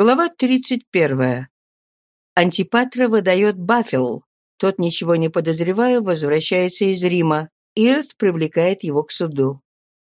Глава 31. Антипатра выдает Баффел. Тот, ничего не подозревая, возвращается из Рима. Ирод привлекает его к суду.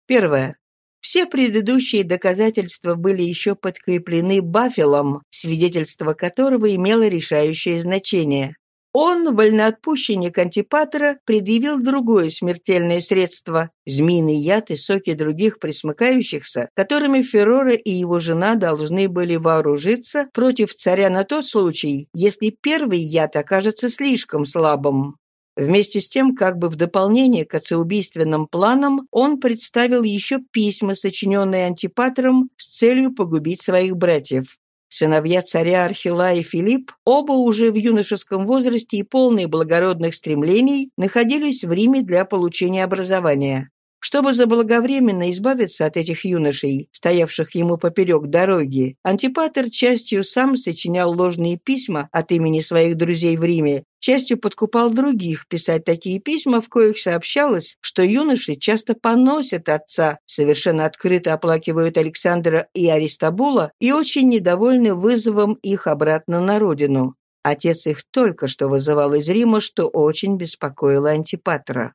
Первое. Все предыдущие доказательства были еще подкреплены Баффелом, свидетельство которого имело решающее значение. Он, вольноотпущенник антипатора, предъявил другое смертельное средство – змеиный яд и соки других присмыкающихся, которыми Феррора и его жена должны были вооружиться против царя на тот случай, если первый яд окажется слишком слабым. Вместе с тем, как бы в дополнение к отцеубийственным планам, он представил еще письма, сочиненные антипатором с целью погубить своих братьев. Сыновья царя Архила и Филипп, оба уже в юношеском возрасте и полные благородных стремлений, находились в Риме для получения образования. Чтобы заблаговременно избавиться от этих юношей, стоявших ему поперек дороги, антипатер частью сам сочинял ложные письма от имени своих друзей в Риме, частью подкупал других писать такие письма, в коих сообщалось, что юноши часто поносят отца, совершенно открыто оплакивают Александра и Аристабула и очень недовольны вызовом их обратно на родину. Отец их только что вызывал из Рима, что очень беспокоило Антипатра.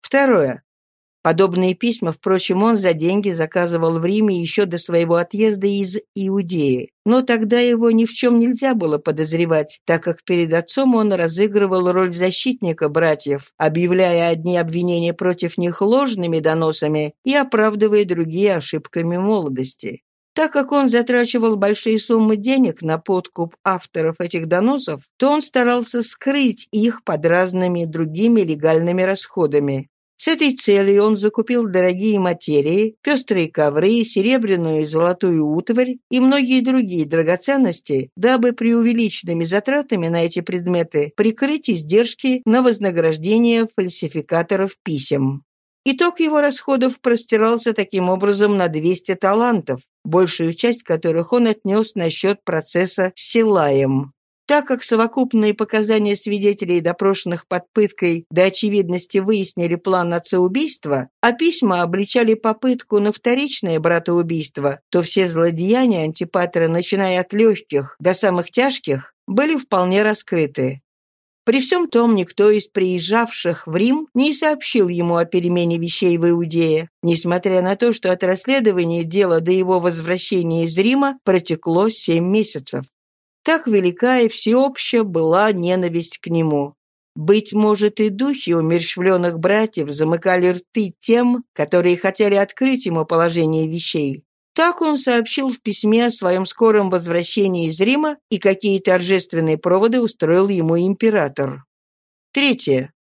Второе. Подобные письма, впрочем, он за деньги заказывал в Риме еще до своего отъезда из Иудеи. Но тогда его ни в чем нельзя было подозревать, так как перед отцом он разыгрывал роль защитника братьев, объявляя одни обвинения против них ложными доносами и оправдывая другие ошибками молодости. Так как он затрачивал большие суммы денег на подкуп авторов этих доносов, то он старался скрыть их под разными другими легальными расходами. С этой целью он закупил дорогие материи, пестрые ковры, серебряную и золотую утварь и многие другие драгоценности, дабы преувеличенными затратами на эти предметы прикрыть издержки на вознаграждение фальсификаторов писем. Итог его расходов простирался таким образом на 200 талантов, большую часть которых он отнес на счет процесса с Силаем. Так как совокупные показания свидетелей, допрошенных под пыткой, до очевидности выяснили план отца-убийства, а письма обличали попытку на вторичное братоубийство, то все злодеяния антипатера, начиная от легких до самых тяжких, были вполне раскрыты. При всем том, никто из приезжавших в Рим не сообщил ему о перемене вещей в Иудее, несмотря на то, что от расследования дела до его возвращения из Рима протекло семь месяцев. Так велика и всеобщая была ненависть к нему. Быть может, и духи умерщвленных братьев замыкали рты тем, которые хотели открыть ему положение вещей. Так он сообщил в письме о своем скором возвращении из Рима и какие торжественные проводы устроил ему император. Третье.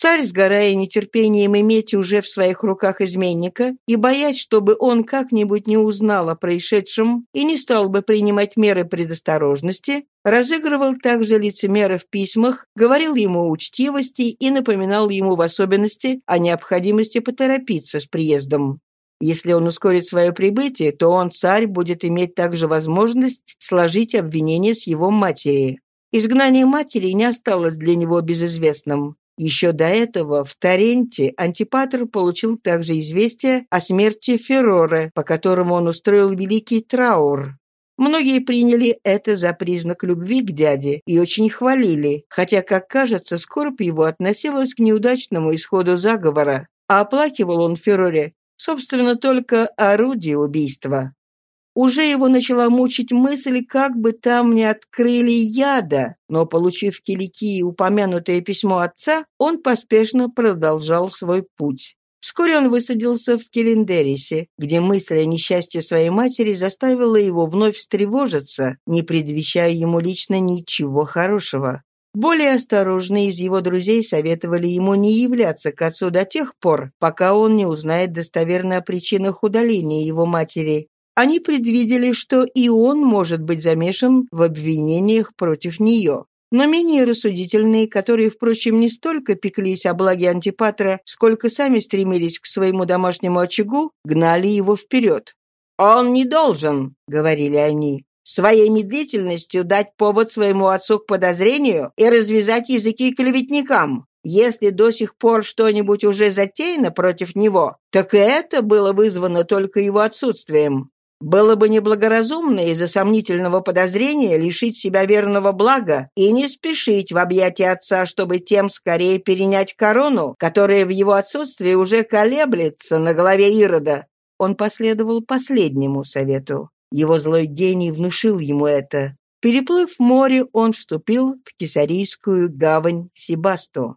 Царь, сгорая нетерпением иметь уже в своих руках изменника и боясь, чтобы он как-нибудь не узнал о происшедшем и не стал бы принимать меры предосторожности, разыгрывал также лицемера в письмах, говорил ему учтивости и напоминал ему в особенности о необходимости поторопиться с приездом. Если он ускорит свое прибытие, то он, царь, будет иметь также возможность сложить обвинение с его матери. Изгнание матери не осталось для него безызвестным. Еще до этого в Таренте Антипатр получил также известие о смерти Феррора, по которому он устроил великий траур. Многие приняли это за признак любви к дяде и очень хвалили, хотя, как кажется, скорбь его относилась к неудачному исходу заговора, а оплакивал он Ферроре, собственно, только орудие убийства. Уже его начала мучить мысль, как бы там не открыли яда, но, получив Киликии упомянутое письмо отца, он поспешно продолжал свой путь. Вскоре он высадился в Келендерисе, где мысль о несчастье своей матери заставила его вновь встревожиться, не предвещая ему лично ничего хорошего. Более осторожные из его друзей советовали ему не являться к отцу до тех пор, пока он не узнает достоверно о причинах удаления его матери, они предвидели, что и он может быть замешан в обвинениях против нее. Но менее рассудительные, которые, впрочем, не столько пеклись о благе Антипатра, сколько сами стремились к своему домашнему очагу, гнали его вперед. «Он не должен», — говорили они, «своей медлительностью дать повод своему отцу к подозрению и развязать языки клеветникам. Если до сих пор что-нибудь уже затеяно против него, так и это было вызвано только его отсутствием. Было бы неблагоразумно из-за сомнительного подозрения лишить себя верного блага и не спешить в объятия отца, чтобы тем скорее перенять корону, которая в его отсутствии уже колеблется на голове Ирода. Он последовал последнему совету. Его злой гений внушил ему это. Переплыв море, он вступил в кесарийскую гавань Сибасту.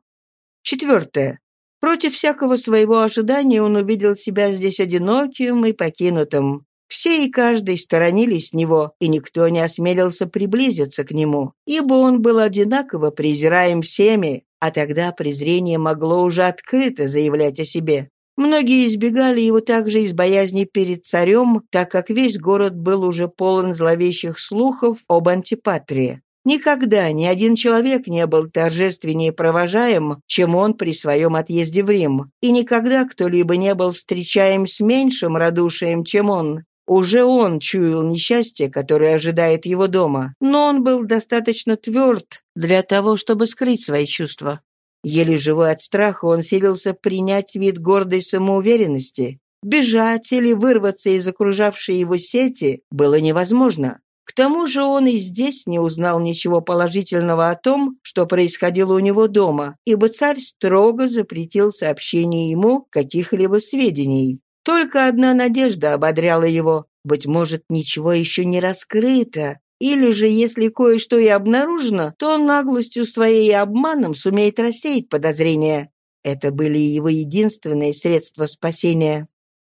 Четвертое. Против всякого своего ожидания он увидел себя здесь одиноким и покинутым. Все и каждый сторонились него, и никто не осмелился приблизиться к нему, ибо он был одинаково презираем всеми, а тогда презрение могло уже открыто заявлять о себе. Многие избегали его также из боязни перед царем, так как весь город был уже полон зловещих слухов об антипатрии. Никогда ни один человек не был торжественнее провожаем, чем он при своем отъезде в Рим, и никогда кто-либо не был встречаем с меньшим радушием, чем он. Уже он чуял несчастье, которое ожидает его дома, но он был достаточно тверд для того, чтобы скрыть свои чувства. Еле живой от страха, он селился принять вид гордой самоуверенности. Бежать или вырваться из окружавшей его сети было невозможно. К тому же он и здесь не узнал ничего положительного о том, что происходило у него дома, ибо царь строго запретил сообщение ему каких-либо сведений. Только одна надежда ободряла его. Быть может, ничего еще не раскрыто, или же, если кое-что и обнаружено, то он наглостью своей и обманом сумеет рассеять подозрения. Это были его единственные средства спасения.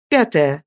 Пятое.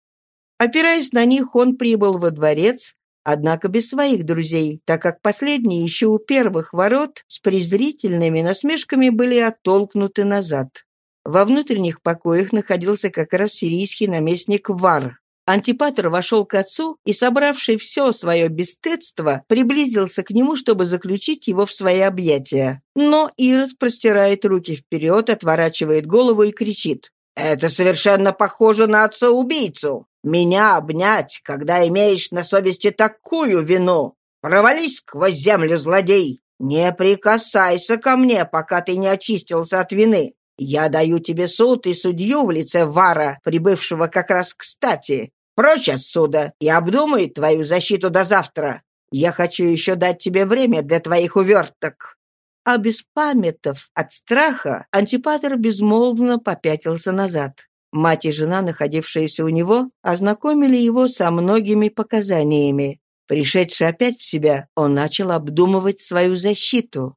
Опираясь на них, он прибыл во дворец, однако без своих друзей, так как последние еще у первых ворот с презрительными насмешками были оттолкнуты назад. Во внутренних покоях находился как раз сирийский наместник Вар. Антипатр вошел к отцу и, собравший все свое бесстыдство, приблизился к нему, чтобы заключить его в свои объятия. Но Ирод простирает руки вперед, отворачивает голову и кричит. «Это совершенно похоже на отца-убийцу! Меня обнять, когда имеешь на совести такую вину! Провались сквозь землю, злодей! Не прикасайся ко мне, пока ты не очистился от вины! Я даю тебе суд и судью в лице Вара, прибывшего как раз кстати. Прочь отсюда и обдумай твою защиту до завтра. Я хочу еще дать тебе время для твоих уверток». А беспамятов от страха, Антипатер безмолвно попятился назад. Мать и жена, находившиеся у него, ознакомили его со многими показаниями. Пришедший опять в себя, он начал обдумывать свою защиту.